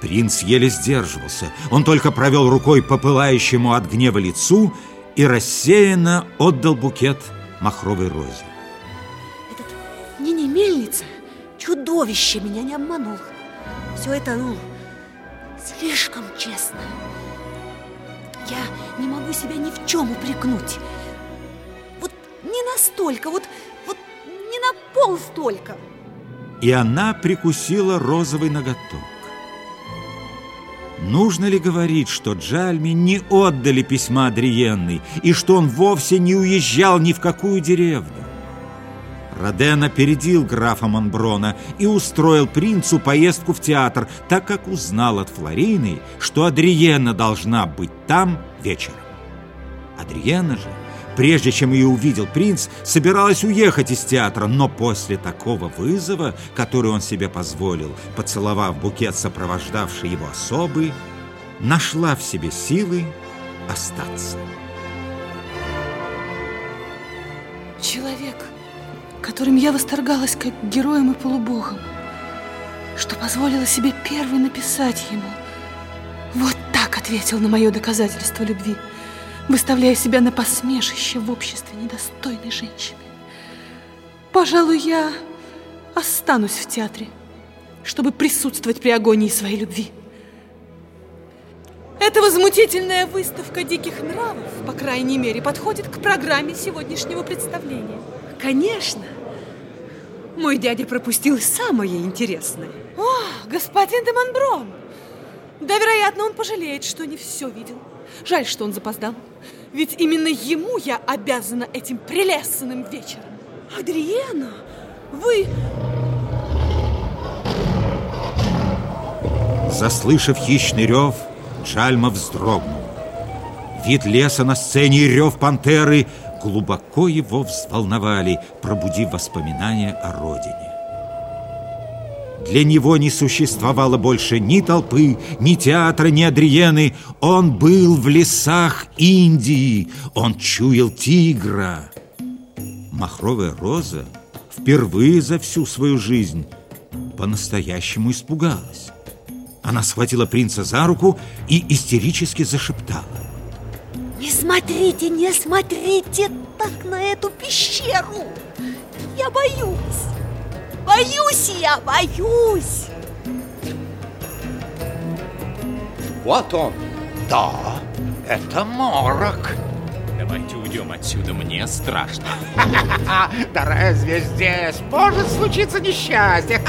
Принц еле сдерживался. Он только провел рукой по пылающему от гнева лицу и рассеянно отдал букет махровой розе. Этот не мельница, чудовище меня не обманул. Все это, ну, слишком честно. Я не могу себя ни в чем упрекнуть. Вот не настолько, вот, вот не на пол столько. И она прикусила розовый ноготок. Нужно ли говорить, что Джальми не отдали письма Адриенны и что он вовсе не уезжал ни в какую деревню? Роден опередил графа Монброна и устроил принцу поездку в театр, так как узнал от Флорины, что Адриена должна быть там вечером. Адриена же, прежде чем ее увидел принц, собиралась уехать из театра, но после такого вызова, который он себе позволил, поцеловав букет сопровождавшей его особы, нашла в себе силы остаться. Человек которым я восторгалась как героем и полубогом, что позволила себе первой написать ему. Вот так ответил на мое доказательство любви, выставляя себя на посмешище в обществе недостойной женщины. Пожалуй, я останусь в театре, чтобы присутствовать при агонии своей любви. Эта возмутительная выставка диких нравов, по крайней мере, подходит к программе сегодняшнего представления. Конечно. Мой дядя пропустил самое интересное. О, господин де Монброн! Да, вероятно, он пожалеет, что не все видел. Жаль, что он запоздал. Ведь именно ему я обязана этим прелестным вечером. Адриена, вы... Заслышав хищный рев, Джальма вздрогнул. Вид леса на сцене и рев пантеры глубоко его взволновали, пробудив воспоминания о родине. Для него не существовало больше ни толпы, ни театра, ни Адриены. Он был в лесах Индии, он чуял тигра. Махровая роза впервые за всю свою жизнь по-настоящему испугалась. Она схватила принца за руку и истерически зашептала. Не смотрите, не смотрите так на эту пещеру. Я боюсь. Боюсь я, боюсь. Вот он. Да, это морок. Давайте уйдем отсюда, мне страшно. Да разве здесь может случиться несчастье?